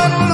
one